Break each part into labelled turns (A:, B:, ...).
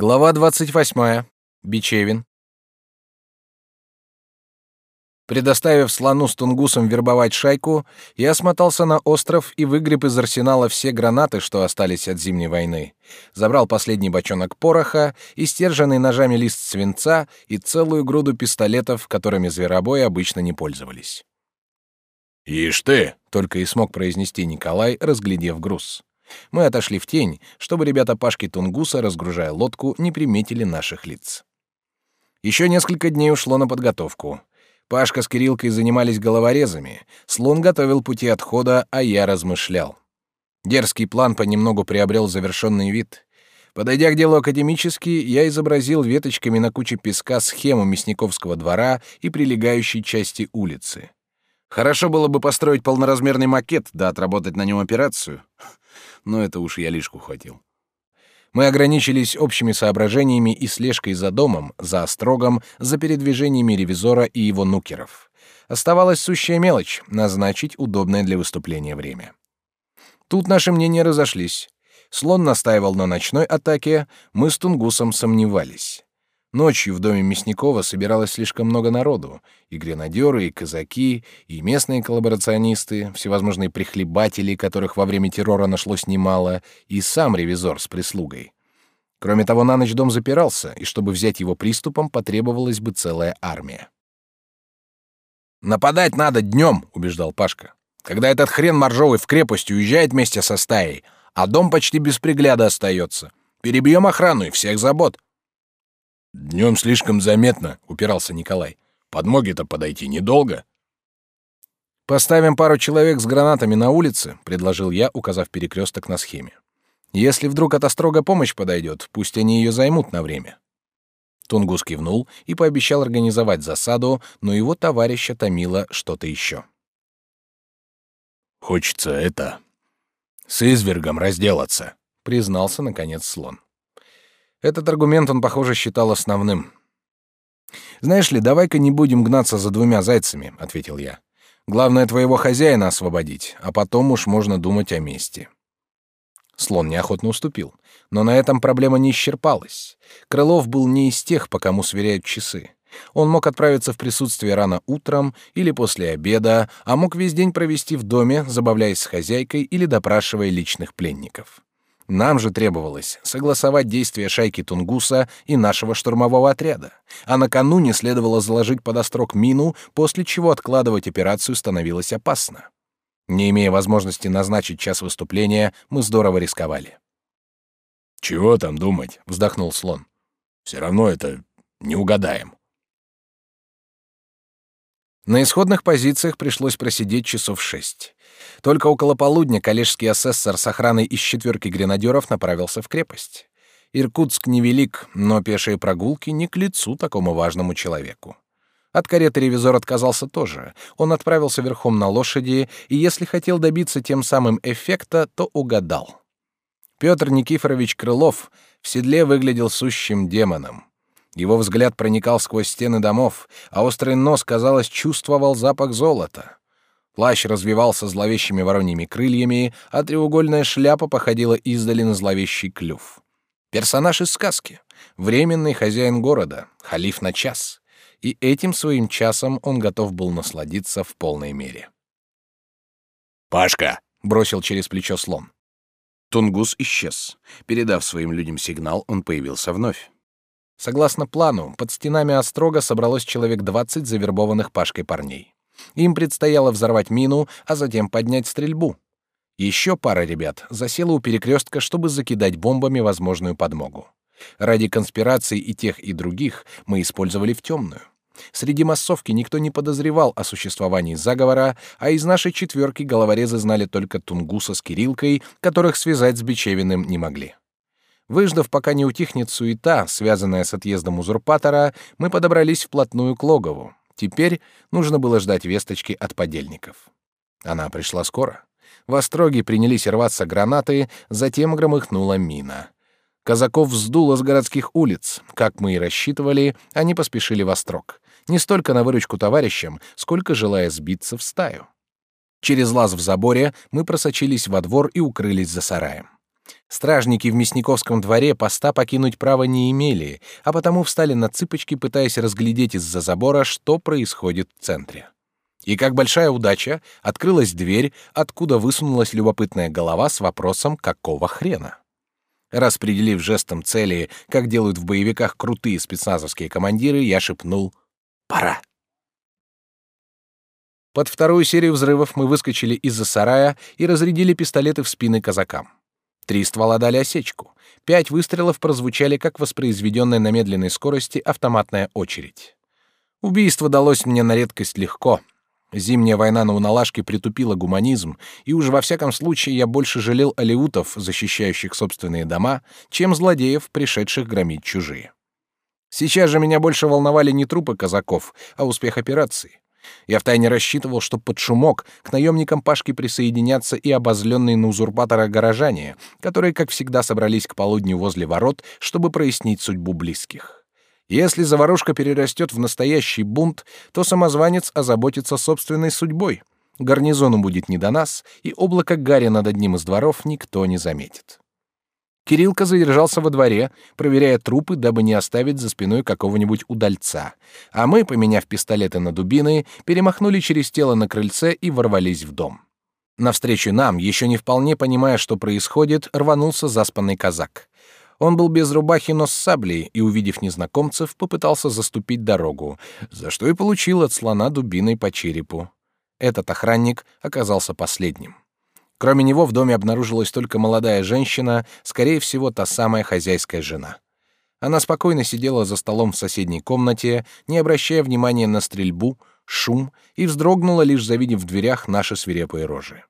A: Глава 28. Бичевин. Предоставив слону с тунгусом вербовать шайку, я смотался на остров и выгреб из арсенала все гранаты, что остались от Зимней войны. Забрал последний бочонок пороха, истерженный ножами лист свинца и целую груду пистолетов, которыми зверобои обычно не пользовались.
B: «Ишь ты!»
A: — только и смог произнести Николай, разглядев груз. Мы отошли в тень, чтобы ребята Пашки Тунгуса, разгружая лодку, не приметили наших лиц. Еще несколько дней ушло на подготовку. Пашка с Кириллкой занимались головорезами, слон готовил пути отхода, а я размышлял. Дерзкий план понемногу приобрел завершенный вид. Подойдя к делу академически, я изобразил веточками на куче песка схему Мясниковского двора и прилегающей части улицы. Хорошо было бы построить полноразмерный макет, да отработать на нем операцию но это уж я лишку хватил. Мы ограничились общими соображениями и слежкой за домом, за острогом, за передвижениями ревизора и его нукеров. Оставалась сущая мелочь — назначить удобное для выступления время. Тут наши мнения разошлись. Слон настаивал на ночной атаке, мы с Тунгусом сомневались. Ночью в доме Мясникова собиралось слишком много народу. И гренадеры, и казаки, и местные коллаборационисты, всевозможные прихлебатели, которых во время террора нашлось немало, и сам ревизор с прислугой. Кроме того, на ночь дом запирался, и чтобы взять его приступом, потребовалась бы целая армия. «Нападать надо днем», — убеждал Пашка. «Когда этот хрен моржовый в крепость уезжает вместе со стаей, а дом почти без пригляда остается. Перебьем охрану и всех забот».
B: Днем слишком заметно, упирался Николай. Подмоги-то подойти недолго.
A: Поставим пару человек с гранатами на улице, предложил я, указав перекресток на схеме. Если вдруг от острога помощь подойдет, пусть они ее займут на время. Тунгус кивнул и пообещал организовать засаду, но его товарища томило что-то еще.
B: Хочется это с извергом разделаться, признался наконец слон.
A: Этот аргумент он, похоже, считал основным. «Знаешь ли, давай-ка не будем гнаться за двумя зайцами», — ответил я. «Главное твоего хозяина освободить, а потом уж можно думать о мести». Слон неохотно уступил, но на этом проблема не исчерпалась. Крылов был не из тех, по кому сверяют часы. Он мог отправиться в присутствие рано утром или после обеда, а мог весь день провести в доме, забавляясь с хозяйкой или допрашивая личных пленников. Нам же требовалось согласовать действия шайки Тунгуса и нашего штурмового отряда, а накануне следовало заложить под острог мину, после чего откладывать операцию становилось опасно. Не имея возможности назначить час выступления, мы здорово рисковали.
B: «Чего там думать?» — вздохнул слон. «Все равно это не угадаем».
A: На исходных позициях пришлось просидеть часов шесть. Только около полудня коллежский асессор с охраной из четверки гренадеров направился в крепость. Иркутск невелик, но пешие прогулки не к лицу такому важному человеку. От кареты ревизор отказался тоже. Он отправился верхом на лошади, и если хотел добиться тем самым эффекта, то угадал. Петр Никифорович Крылов в седле выглядел сущим демоном. Его взгляд проникал сквозь стены домов, а острый нос, казалось, чувствовал запах золота. Плащ развивался зловещими вороньими крыльями, а треугольная шляпа походила издали на зловещий клюв. Персонаж из сказки, временный хозяин города, халиф на час. И этим своим часом он готов был насладиться в полной мере.
B: «Пашка!»
A: — бросил через плечо слон. Тунгус исчез. Передав своим людям сигнал, он появился вновь. Согласно плану, под стенами острога собралось человек 20 завербованных Пашкой парней. Им предстояло взорвать мину, а затем поднять стрельбу. Еще пара ребят засела у перекрестка, чтобы закидать бомбами возможную подмогу. Ради конспирации и тех, и других мы использовали в темную. Среди массовки никто не подозревал о существовании заговора, а из нашей четверки головорезы знали только Тунгуса с Кириллкой, которых связать с Бичевиным не могли. Выждав, пока не утихнет суета, связанная с отъездом узурпатора, мы подобрались вплотную к логову. Теперь нужно было ждать весточки от подельников. Она пришла скоро. В остроге принялись рваться гранаты, затем громыхнула мина. Казаков вздуло с городских улиц. Как мы и рассчитывали, они поспешили в острог. Не столько на выручку товарищам, сколько желая сбиться в стаю. Через лаз в заборе мы просочились во двор и укрылись за сараем. Стражники в Мясниковском дворе поста покинуть права не имели, а потому встали на цыпочки, пытаясь разглядеть из-за забора, что происходит в центре. И как большая удача, открылась дверь, откуда высунулась любопытная голова с вопросом «какого хрена?». Распределив жестом цели, как делают в боевиках крутые спецназовские командиры, я шепнул «Пора!». Под вторую серию взрывов мы выскочили из-за сарая и разрядили пистолеты в спины казакам. Три ствола дали осечку. Пять выстрелов прозвучали, как воспроизведенная на медленной скорости автоматная очередь. Убийство далось мне на редкость легко. Зимняя война на Уналашке притупила гуманизм, и уж во всяком случае я больше жалел алеутов, защищающих собственные дома, чем злодеев, пришедших громить чужие. Сейчас же меня больше волновали не трупы казаков, а успех операции. Я втайне рассчитывал, что под шумок к наемникам Пашки присоединятся и обозленные на узурпатора горожане, которые, как всегда, собрались к полудню возле ворот, чтобы прояснить судьбу близких. Если заварушка перерастет в настоящий бунт, то самозванец озаботится собственной судьбой. Гарнизону будет не до нас, и облако гари над одним из дворов никто не заметит. Кириллка задержался во дворе, проверяя трупы, дабы не оставить за спиной какого-нибудь удальца. А мы, поменяв пистолеты на дубины, перемахнули через тело на крыльце и ворвались в дом. Навстречу нам, еще не вполне понимая, что происходит, рванулся заспанный казак. Он был без рубахи, но с саблей, и, увидев незнакомцев, попытался заступить дорогу, за что и получил от слона дубиной по черепу. Этот охранник оказался последним. Кроме него в доме обнаружилась только молодая женщина, скорее всего, та самая хозяйская жена. Она спокойно сидела за столом в соседней комнате, не обращая внимания на стрельбу, шум, и вздрогнула, лишь завидев в дверях наши свирепые рожи.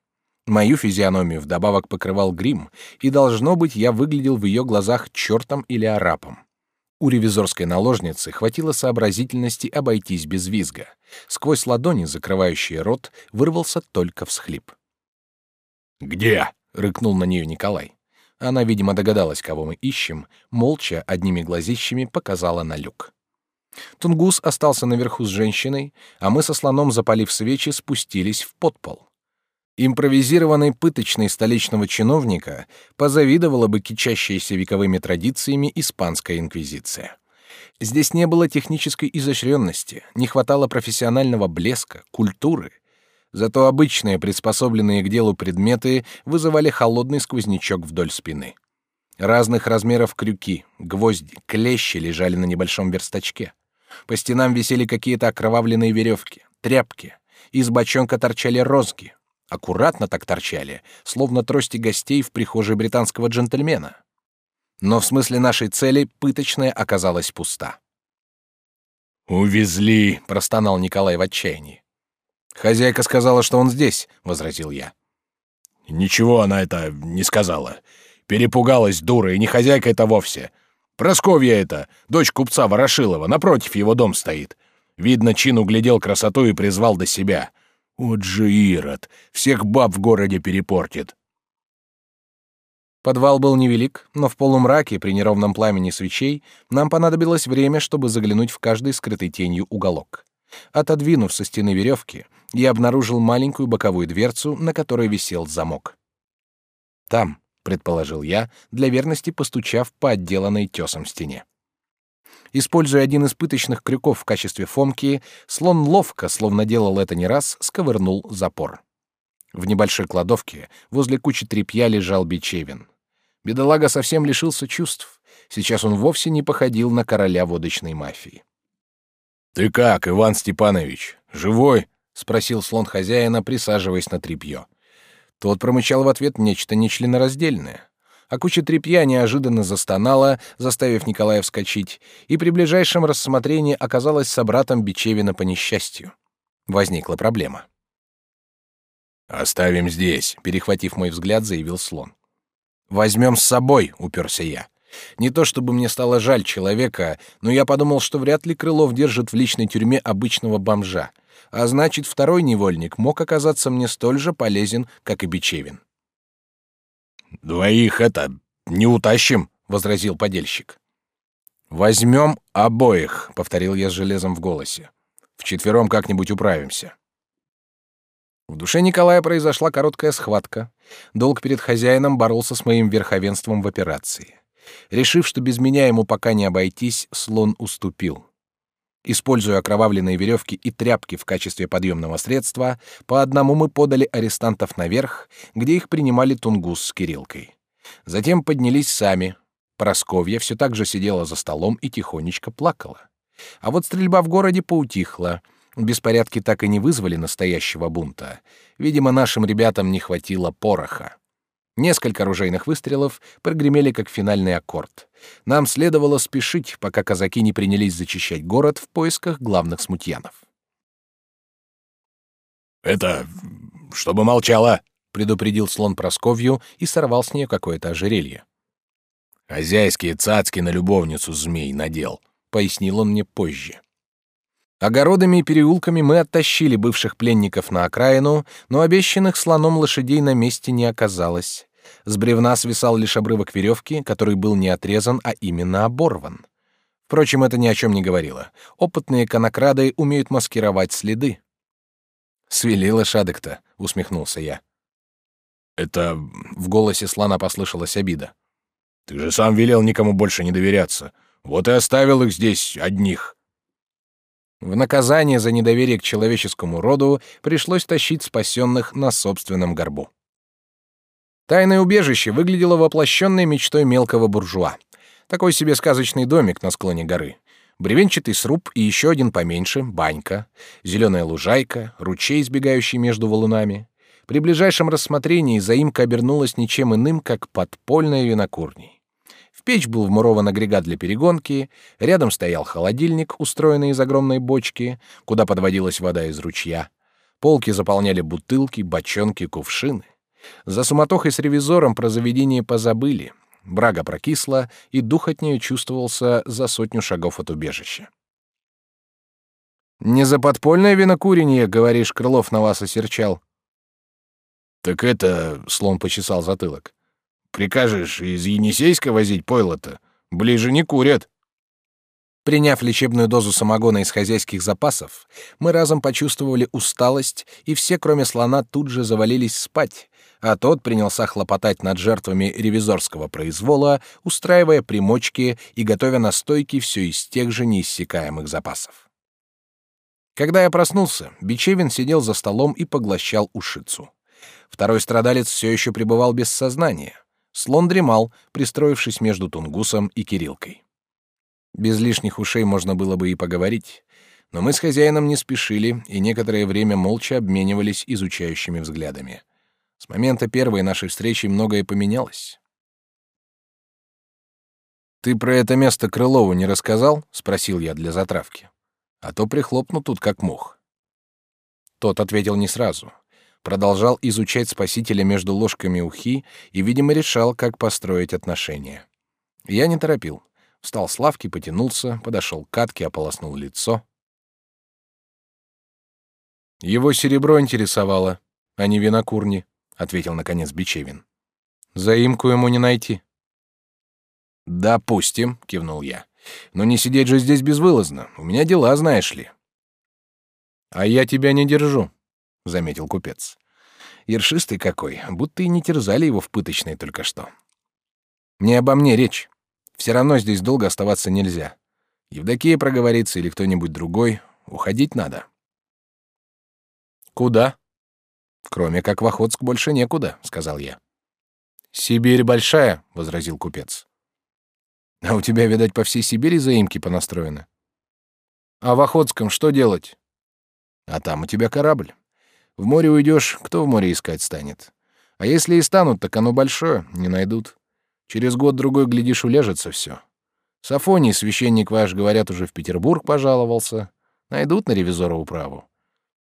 A: Мою физиономию вдобавок покрывал грим, и, должно быть, я выглядел в ее глазах чертом или арапом. У ревизорской наложницы хватило сообразительности обойтись без визга. Сквозь ладони, закрывающие рот, вырвался только всхлип.
B: «Где?» — рыкнул на нее Николай.
A: Она, видимо, догадалась, кого мы ищем, молча, одними глазищами показала на люк. Тунгус остался наверху с женщиной, а мы со слоном, запалив свечи, спустились в подпол. Импровизированной пыточной столичного чиновника позавидовала бы кичащаяся вековыми традициями испанская инквизиция. Здесь не было технической изощренности, не хватало профессионального блеска, культуры — Зато обычные, приспособленные к делу предметы вызывали холодный сквознячок вдоль спины. Разных размеров крюки, гвозди, клещи лежали на небольшом верстачке. По стенам висели какие-то окровавленные веревки, тряпки. Из бочонка торчали розги. Аккуратно так торчали, словно трости гостей в прихожей британского джентльмена. Но в смысле нашей цели пыточная оказалась пуста.
B: «Увезли», — простонал Николай в отчаянии.
A: Хозяйка сказала, что он здесь, возразил я.
B: Ничего она это не сказала. Перепугалась дура, и не хозяйка это вовсе. Просковья это, дочь купца Ворошилова, напротив его дом стоит. Видно, чин углядел красоту и призвал до себя. Вот же Ирод, всех баб в городе перепортит.
A: Подвал был невелик, но в полумраке при неровном пламени свечей нам понадобилось время, чтобы заглянуть в каждый скрытый тенью уголок. Отодвинув со стены веревки, я обнаружил маленькую боковую дверцу, на которой висел замок. «Там», — предположил я, для верности постучав по отделанной тесом стене. Используя один из пыточных крюков в качестве фомки, слон ловко, словно делал это не раз, сковырнул запор. В небольшой кладовке возле кучи тряпья лежал Бичевин. Бедолага совсем лишился чувств. Сейчас он вовсе не походил на короля водочной мафии.
B: «Ты как, Иван Степанович? Живой?»
A: — спросил слон хозяина, присаживаясь на тряпье. Тот промычал в ответ нечто нечленораздельное. А куча тряпья неожиданно застонала, заставив Николая вскочить, и при ближайшем рассмотрении оказалась собратом Бичевина по несчастью. Возникла проблема.
B: «Оставим здесь», — перехватив мой взгляд, заявил слон.
A: «Возьмем с собой», — уперся я. Не то чтобы мне стало жаль человека, но я подумал, что вряд ли Крылов держит в личной тюрьме обычного бомжа, а значит, второй невольник мог оказаться мне столь же полезен, как и Бичевин.
B: «Двоих это не утащим», — возразил подельщик.
A: «Возьмем обоих», — повторил я с железом в голосе. «Вчетвером как-нибудь управимся». В душе Николая произошла короткая схватка. Долг перед хозяином боролся с моим верховенством в операции. Решив, что без меня ему пока не обойтись, слон уступил. Используя окровавленные веревки и тряпки в качестве подъемного средства, по одному мы подали арестантов наверх, где их принимали Тунгус с Кириллкой. Затем поднялись сами. Просковья все так же сидела за столом и тихонечко плакала. А вот стрельба в городе поутихла. Беспорядки так и не вызвали настоящего бунта. Видимо, нашим ребятам не хватило пороха. Несколько оружейных выстрелов прогремели как финальный аккорд. Нам следовало спешить, пока казаки не принялись зачищать город в поисках главных смутьянов.
B: «Это... чтобы молчала!»
A: — предупредил слон Просковью и сорвал с нее какое-то ожерелье.
B: «Хозяйские цацки на любовницу змей надел», — пояснил он мне позже.
A: Огородами и переулками мы оттащили бывших пленников на окраину, но обещанных слоном лошадей на месте не оказалось. С бревна свисал лишь обрывок веревки, который был не отрезан, а именно оборван. Впрочем, это ни о чем не говорило. Опытные конокрады умеют маскировать следы. «Свели лошадок-то», — усмехнулся я.
B: «Это...»
A: — в голосе слона послышалась обида.
B: «Ты же сам велел никому больше не доверяться. Вот и оставил их здесь одних».
A: В наказание за недоверие к человеческому роду пришлось тащить спасенных на собственном горбу. Тайное убежище выглядело воплощенной мечтой мелкого буржуа. Такой себе сказочный домик на склоне горы. Бревенчатый сруб и еще один поменьше, банька, зеленая лужайка, ручей, сбегающий между валунами. При ближайшем рассмотрении заимка обернулась ничем иным, как подпольной винокурней. В печь был вмурован агрегат для перегонки, рядом стоял холодильник, устроенный из огромной бочки, куда подводилась вода из ручья. Полки заполняли бутылки, бочонки, кувшины. За суматохой с ревизором про заведение позабыли. Брага прокисла, и дух от нее чувствовался за сотню шагов от убежища. «Не за подпольное винокурение, говоришь, Крылов на вас осерчал?»
B: «Так это...» — слон почесал затылок. «Прикажешь из Енисейска возить пойло-то? Ближе не курят».
A: Приняв лечебную дозу самогона из хозяйских запасов, мы разом почувствовали усталость, и все, кроме слона, тут же завалились спать, а тот принялся хлопотать над жертвами ревизорского произвола, устраивая примочки и готовя настойки все из тех же неиссякаемых запасов. Когда я проснулся, Бичевин сидел за столом и поглощал ушицу. Второй страдалец все еще пребывал без сознания. Слон дремал, пристроившись между Тунгусом и Кирилкой. Без лишних ушей можно было бы и поговорить, но мы с хозяином не спешили и некоторое время молча обменивались изучающими взглядами. С момента первой нашей встречи многое поменялось. «Ты про это место Крылову не рассказал?» — спросил я для затравки. «А то прихлопну тут как мух». Тот ответил не сразу. Продолжал изучать спасителя между ложками ухи и, видимо, решал, как построить отношения. Я не торопил. Встал с лавки, потянулся, подошел к катке, ополоснул лицо. Его серебро интересовало, а не винокурни ответил наконец Бичевин. Заимку ему не найти. Допустим, кивнул я. Но не сидеть же здесь безвылазно. У меня дела, знаешь ли. А я тебя не держу, заметил купец. Ершистый какой, будто и не терзали его в пыточной только что. Не обо мне речь. Все равно здесь долго оставаться нельзя. Евдокия проговорится или кто-нибудь другой. Уходить надо. Куда? Кроме как в Охотск больше некуда, сказал я. Сибирь большая, возразил купец. А у тебя, видать, по всей Сибири заимки понастроены. А в Охотском что делать? А там у тебя корабль. В море уйдешь, кто в море искать станет? А если и станут, так оно большое, не найдут. Через год-другой, глядишь, уляжется все. Сафоний, священник ваш, говорят, уже в Петербург пожаловался. Найдут на ревизора управу.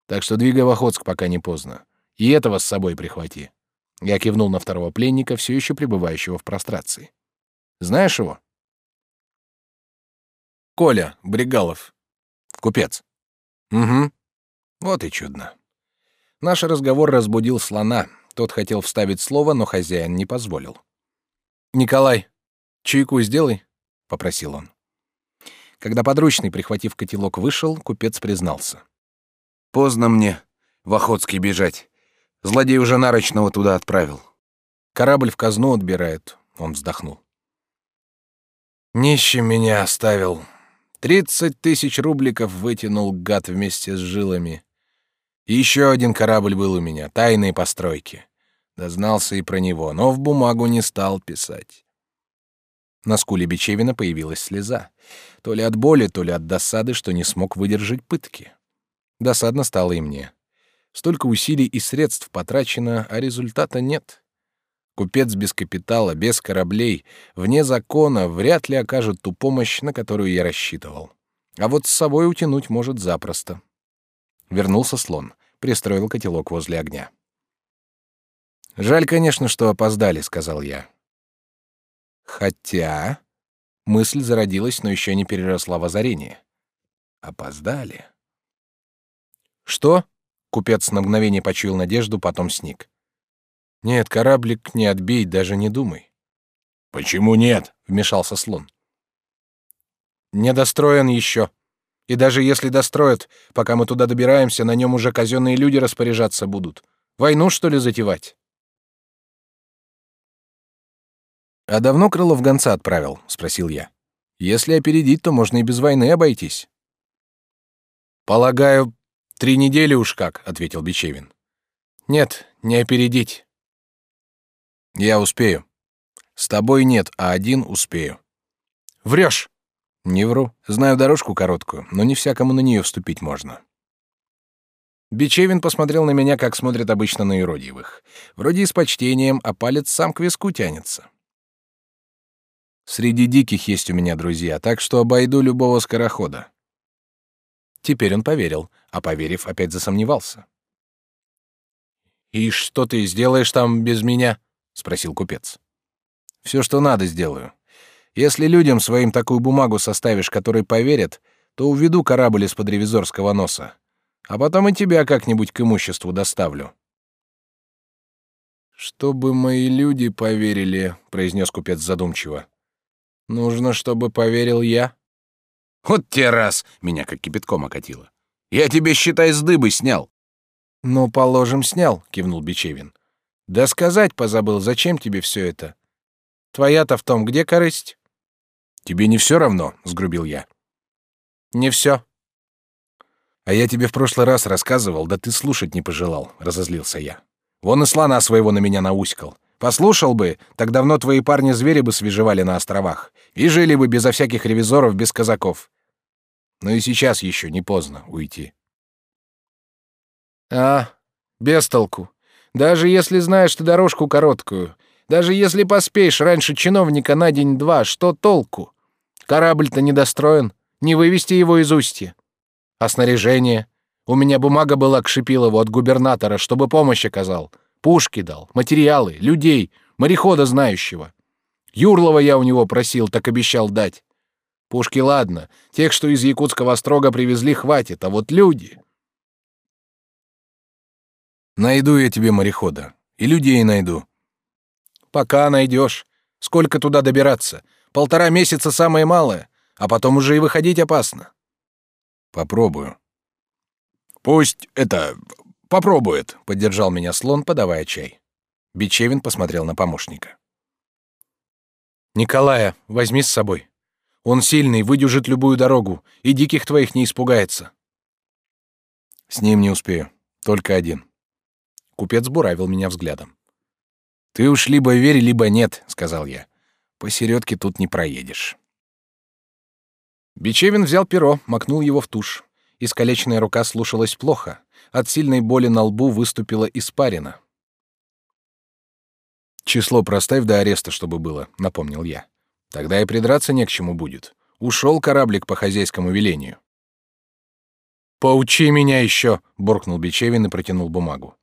A: Так что двигай в Охотск, пока не поздно. И этого с собой прихвати. Я кивнул на второго пленника, все еще пребывающего в прострации. Знаешь его? Коля Бригалов. Купец. Угу. Вот и чудно. Наш разговор разбудил слона. Тот хотел вставить слово, но хозяин не позволил. Николай, чайку сделай, попросил он. Когда подручный, прихватив котелок, вышел, купец признался. Поздно мне в Охотский бежать. Злодей уже нарочного туда отправил. Корабль в казну отбирает. Он вздохнул. Нищим меня оставил. Тридцать тысяч рубликов вытянул гад вместе с жилами. еще один корабль был у меня, тайные постройки. Дознался и про него, но в бумагу не стал писать. На скуле Бичевина появилась слеза. То ли от боли, то ли от досады, что не смог выдержать пытки. Досадно стало и мне. Столько усилий и средств потрачено, а результата нет. Купец без капитала, без кораблей, вне закона, вряд ли окажет ту помощь, на которую я рассчитывал. А вот с собой утянуть может запросто. Вернулся слон, пристроил котелок возле огня. «Жаль, конечно, что опоздали», — сказал я. Хотя... Мысль зародилась, но еще не переросла в озарение. Опоздали. «Что?» — купец на мгновение почуял надежду, потом сник. Нет, кораблик не отбей, даже не думай.
B: Почему нет? вмешался слон.
A: Не достроен еще. И даже если достроят, пока мы туда добираемся, на нем уже казенные люди распоряжаться будут. Войну что ли затевать? А давно Крылов гонца отправил, спросил я. Если опередить, то можно и без войны обойтись. Полагаю, три недели уж как, ответил Бичевин. Нет, не опередить. Я успею. С тобой нет, а один успею. Врешь. Не вру. Знаю дорожку короткую, но не всякому на нее вступить можно. Бичевин посмотрел на меня, как смотрят обычно на юродивых. Вроде и с почтением, а палец сам к виску тянется. Среди диких есть у меня друзья, так что обойду любого скорохода. Теперь он поверил, а поверив, опять засомневался. «И что ты сделаешь там без меня?» спросил купец. Все, что надо, сделаю. Если людям своим такую бумагу составишь, которой поверят, то уведу корабль из-под ревизорского носа, а потом и тебя как-нибудь к имуществу доставлю. Чтобы мои люди поверили, произнес купец задумчиво. Нужно, чтобы поверил я. Вот те раз меня как кипятком окатило. Я тебе считай с дыбы снял. Ну, положим, снял, кивнул Бичевин. Да сказать позабыл, зачем тебе все это? Твоя-то в том, где корысть? Тебе не все равно, сгрубил я. Не все. А я тебе в прошлый раз рассказывал, да ты слушать не пожелал, разозлился я. Вон и слона своего на меня науськал. Послушал бы, так давно твои парни звери бы свежевали на островах и жили бы безо всяких ревизоров, без казаков. Но и сейчас еще не поздно уйти. А, без толку. Даже если знаешь ты дорожку короткую, даже если поспеешь раньше чиновника на день-два, что толку? Корабль-то недостроен, не вывести его из устья. А снаряжение? У меня бумага была к Шипилову от губернатора, чтобы помощь оказал. Пушки дал, материалы, людей, морехода знающего. Юрлова я у него просил, так обещал дать. Пушки ладно, тех, что из Якутского острога привезли, хватит, а вот люди... Найду я тебе морехода. И людей найду. Пока найдешь. Сколько туда добираться? Полтора месяца самое малое, а потом уже и выходить опасно. Попробую. Пусть это попробует, поддержал меня слон, подавая чай. Бичевин посмотрел на помощника. Николая, возьми с собой. Он сильный, выдержит любую дорогу, и диких твоих не испугается. С ним не успею, только один. Купец буравил меня взглядом. «Ты уж либо верь, либо нет», — сказал я. «Посередке тут не проедешь». Бичевин взял перо, макнул его в тушь. Искалеченная рука слушалась плохо. От сильной боли на лбу выступила испарина. «Число проставь до ареста, чтобы было», — напомнил я. «Тогда и придраться не к чему будет. Ушел кораблик по хозяйскому велению». «Поучи меня еще», — буркнул Бичевин и протянул бумагу.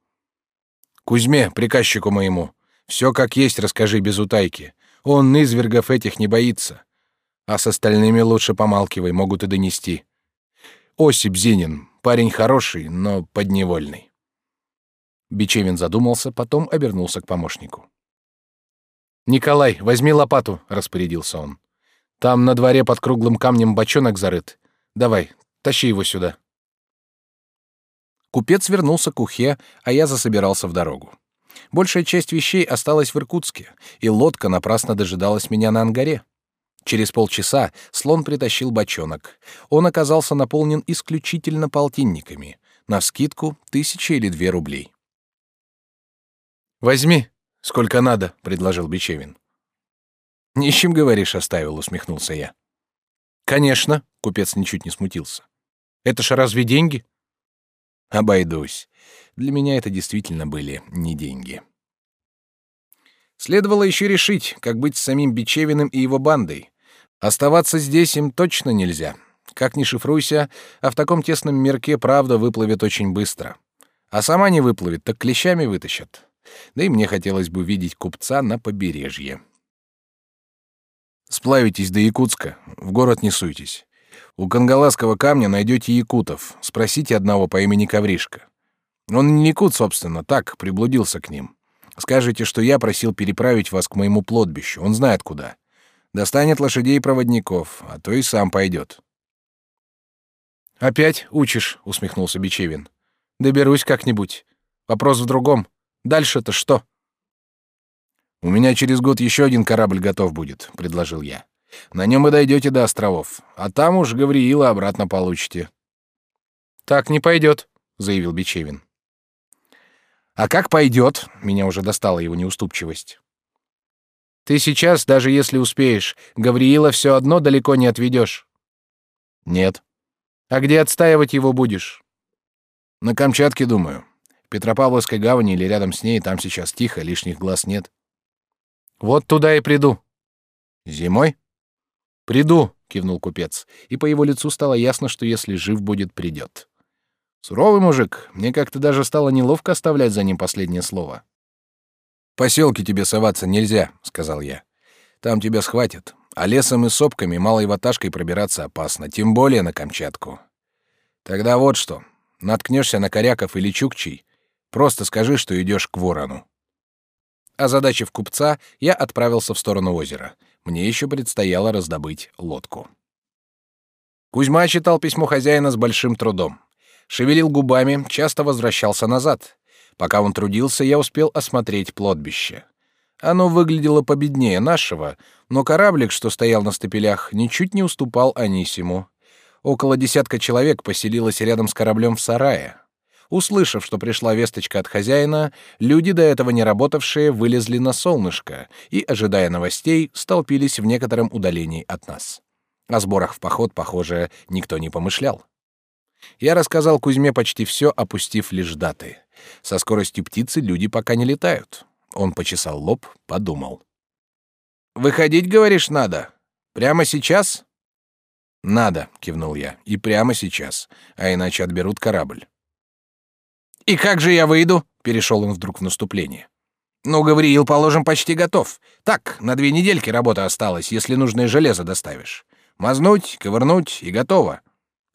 A: Кузьме, приказчику моему, все как есть расскажи без утайки. Он извергов этих не боится. А с остальными лучше помалкивай, могут и донести. Осип Зинин, парень хороший, но подневольный. Бичевин задумался, потом обернулся к помощнику. «Николай, возьми лопату», — распорядился он. «Там на дворе под круглым камнем бочонок зарыт. Давай, тащи его сюда». Купец вернулся к Ухе, а я засобирался в дорогу. Большая часть вещей осталась в Иркутске, и лодка напрасно дожидалась меня на ангаре. Через полчаса слон притащил бочонок. Он оказался наполнен исключительно полтинниками. На скидку тысяча или две рублей. «Возьми, сколько надо», — предложил Бечевин. «Нищим, говоришь, оставил», — усмехнулся я. «Конечно», — купец ничуть не смутился. «Это ж разве деньги?» «Обойдусь. Для меня это действительно были не деньги». Следовало еще решить, как быть с самим Бечевиным и его бандой. Оставаться здесь им точно нельзя. Как ни шифруйся, а в таком тесном мирке правда выплывет очень быстро. А сама не выплывет, так клещами вытащат. Да и мне хотелось бы видеть купца на побережье. Сплавитесь до Якутска, в город не суйтесь. У Кангаласского камня найдете якутов. Спросите одного по имени Ковришка. Он не якут, собственно, так, приблудился к ним. Скажите, что я просил переправить вас к моему плотбищу. Он знает куда. Достанет лошадей и проводников, а то и сам пойдет. Опять учишь, усмехнулся Бичевин. Доберусь как-нибудь. Вопрос в другом. Дальше-то что? У меня через год еще один корабль готов будет, предложил я. На нем и дойдете до островов, а там уж Гавриила обратно получите. Так не пойдет, заявил Бичевин. А как пойдет? Меня уже достала его неуступчивость. Ты сейчас, даже если успеешь, Гавриила все одно далеко не отведешь. Нет. А где отстаивать его будешь? На Камчатке, думаю. В Петропавловской гавани или рядом с ней, там сейчас тихо, лишних глаз нет. Вот туда и приду. Зимой? Приду, кивнул купец, и по его лицу стало ясно, что если жив будет, придет. Суровый мужик, мне как-то даже стало неловко оставлять за ним последнее слово. Поселки тебе соваться нельзя, сказал я. Там тебя схватят, а лесом и сопками малой ваташкой пробираться опасно, тем более на Камчатку. Тогда вот что, наткнешься на коряков или чукчей, просто скажи, что идешь к ворону. Озадачив купца, я отправился в сторону озера. Мне еще предстояло раздобыть лодку. Кузьма читал письмо хозяина с большим трудом шевелил губами, часто возвращался назад. Пока он трудился, я успел осмотреть плотбище. Оно выглядело победнее нашего, но кораблик, что стоял на стапелях, ничуть не уступал Анисиму. Около десятка человек поселилось рядом с кораблем в сарае. Услышав, что пришла весточка от хозяина, люди, до этого не работавшие, вылезли на солнышко и, ожидая новостей, столпились в некотором удалении от нас. О сборах в поход, похоже, никто не помышлял. Я рассказал Кузьме почти все, опустив лишь даты. Со скоростью птицы люди пока не летают. Он почесал лоб, подумал. «Выходить, говоришь, надо? Прямо сейчас?» «Надо», — кивнул я, — «и прямо сейчас, а иначе отберут корабль». «И как же я выйду?» — перешел он вдруг в наступление. «Ну, Гавриил, положим, почти готов. Так, на две недельки работа осталась, если нужное железо доставишь. Мазнуть, ковырнуть и готово.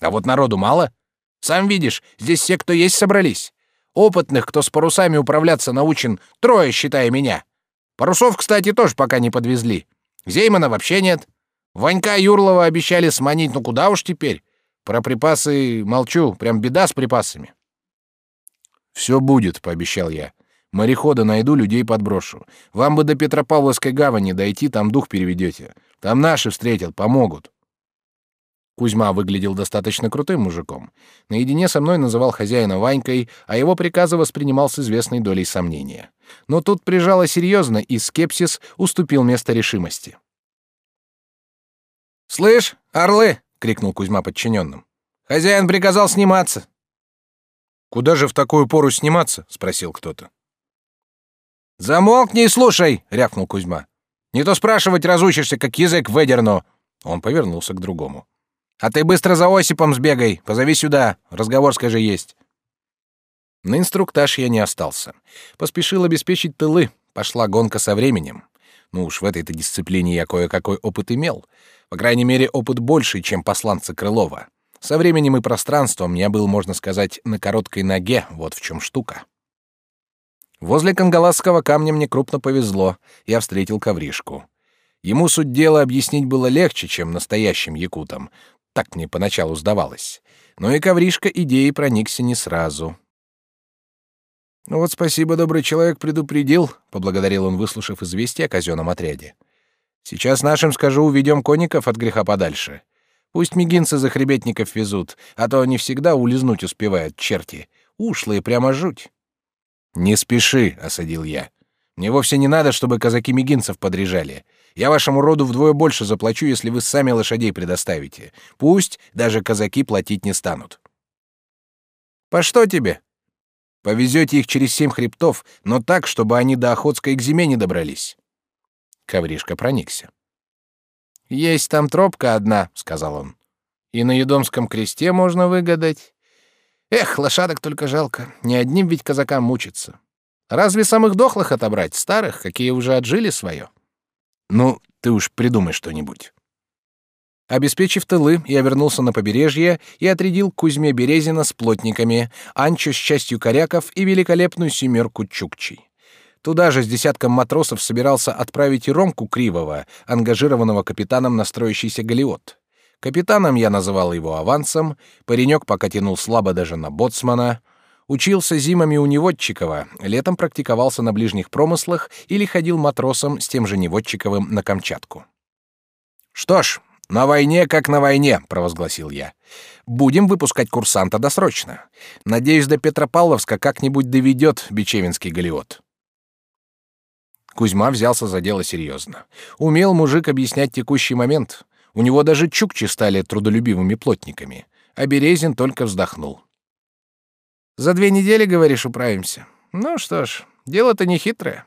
A: А вот народу мало. Сам видишь, здесь все, кто есть, собрались. Опытных, кто с парусами управляться научен, трое, считая меня. Парусов, кстати, тоже пока не подвезли. Зеймана вообще нет. Ванька Юрлова обещали сманить, ну куда уж теперь? Про припасы молчу, прям беда с припасами. Все будет, пообещал я. Морехода найду, людей подброшу. Вам бы до Петропавловской гавани дойти, там дух переведете. Там наши встретят, помогут. Кузьма выглядел достаточно крутым мужиком. Наедине со мной называл хозяина Ванькой, а его приказы воспринимал с известной долей сомнения. Но тут прижало серьезно, и скепсис уступил место решимости. «Слышь, орлы!» — крикнул Кузьма подчиненным. «Хозяин приказал сниматься». «Куда же в такую пору сниматься?» — спросил кто-то. «Замолкни и слушай!» — рявкнул Кузьма. «Не то спрашивать разучишься, как язык выдерну!» Он повернулся к другому. А ты быстро за Осипом сбегай, позови сюда, разговор скажи есть. На инструктаж я не остался. Поспешил обеспечить тылы, пошла гонка со временем. Ну уж в этой-то дисциплине я кое-какой опыт имел. По крайней мере, опыт больше, чем посланца Крылова. Со временем и пространством я был, можно сказать, на короткой ноге, вот в чем штука. Возле Кангаласского камня мне крупно повезло, я встретил ковришку. Ему суть дела объяснить было легче, чем настоящим якутам, так мне поначалу сдавалось. Но и ковришка идеей проникся не сразу. Ну вот спасибо, добрый человек предупредил, поблагодарил он, выслушав известие о казенном отряде. Сейчас нашим скажу, уведем конников от греха подальше. Пусть мигинцы захребетников везут, а то они всегда улизнуть успевают, черти. Ушлые прямо жуть. Не спеши, осадил я. Мне вовсе не надо, чтобы казаки мигинцев подряжали. Я вашему роду вдвое больше заплачу, если вы сами лошадей предоставите. Пусть даже казаки платить не станут. По что тебе? Повезете их через семь хребтов, но так, чтобы они до Охотской к зиме не добрались. Ковришка проникся. Есть там тропка одна, сказал он. И на Едомском кресте можно выгадать. Эх, лошадок только жалко. Не одним ведь казакам мучиться. Разве самых дохлых отобрать, старых, какие уже отжили свое? Ну, ты уж придумай что-нибудь. Обеспечив тылы, я вернулся на побережье и отрядил Кузьме Березина с плотниками, Анчу с частью коряков и великолепную семерку чукчей. Туда же с десятком матросов собирался отправить и Ромку Кривого, ангажированного капитаном на строящийся галеот. Капитаном я называл его авансом, паренек пока тянул слабо даже на боцмана — Учился зимами у Неводчикова, летом практиковался на ближних промыслах или ходил матросом с тем же Неводчиковым на Камчатку. «Что ж, на войне как на войне», — провозгласил я. «Будем выпускать курсанта досрочно. Надеюсь, до Петропавловска как-нибудь доведет Бичевинский галеот». Кузьма взялся за дело серьезно. Умел мужик объяснять текущий момент. У него даже чукчи стали трудолюбивыми плотниками. А Березин только вздохнул. За две недели, говоришь, управимся. Ну что ж, дело-то не хитрое.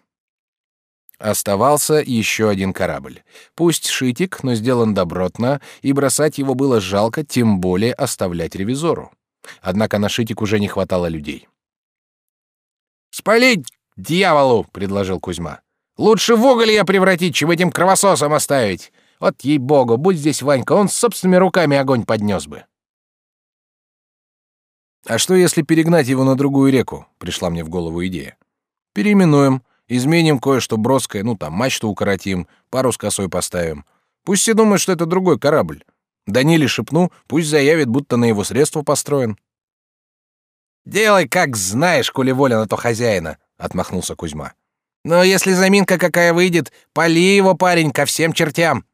A: Оставался еще один корабль. Пусть шитик, но сделан добротно, и бросать его было жалко, тем более оставлять ревизору. Однако на шитик уже не хватало людей. «Спалить дьяволу!» — предложил Кузьма. «Лучше в уголь я превратить, чем этим кровососом оставить. Вот ей-богу, будь здесь Ванька, он собственными руками огонь поднес бы». А что, если перегнать его на другую реку? Пришла мне в голову идея. Переименуем, изменим кое-что броское, ну там мачту укоротим, парус косой поставим. Пусть все думают, что это другой корабль. Даниле шепну, пусть заявит, будто на его средства построен. Делай, как знаешь, коли воля на то хозяина, отмахнулся Кузьма. Но если заминка какая выйдет, пали его, парень, ко всем чертям.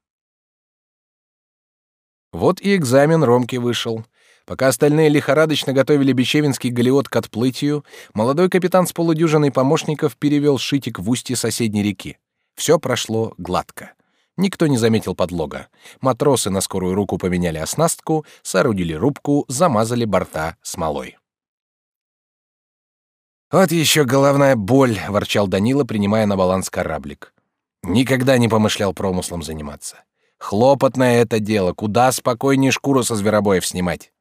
A: Вот и экзамен Ромки вышел. Пока остальные лихорадочно готовили Бечевинский галеот к отплытию, молодой капитан с полудюжиной помощников перевел шитик в устье соседней реки. Все прошло гладко. Никто не заметил подлога. Матросы на скорую руку поменяли оснастку, соорудили рубку, замазали борта смолой. «Вот еще головная боль», — ворчал Данила, принимая на баланс кораблик. «Никогда не помышлял промыслом заниматься. Хлопотное это дело, куда спокойнее шкуру со зверобоев снимать».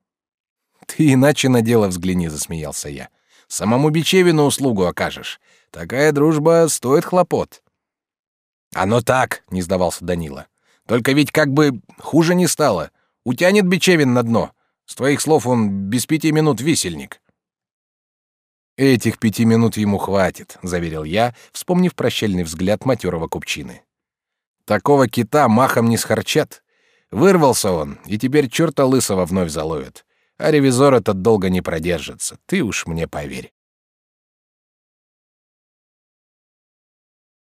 A: Ты иначе на дело взгляни, засмеялся я. Самому Бичевину услугу окажешь. Такая дружба стоит хлопот. Оно так, не сдавался Данила. Только ведь как бы хуже не стало. Утянет Бичевин на дно. С твоих слов он без пяти минут висельник. Этих пяти минут ему хватит, заверил я, вспомнив прощальный взгляд матерого купчины. Такого кита махом не схарчат. Вырвался он, и теперь черта лысого вновь заловят а ревизор этот долго не продержится. Ты уж мне поверь.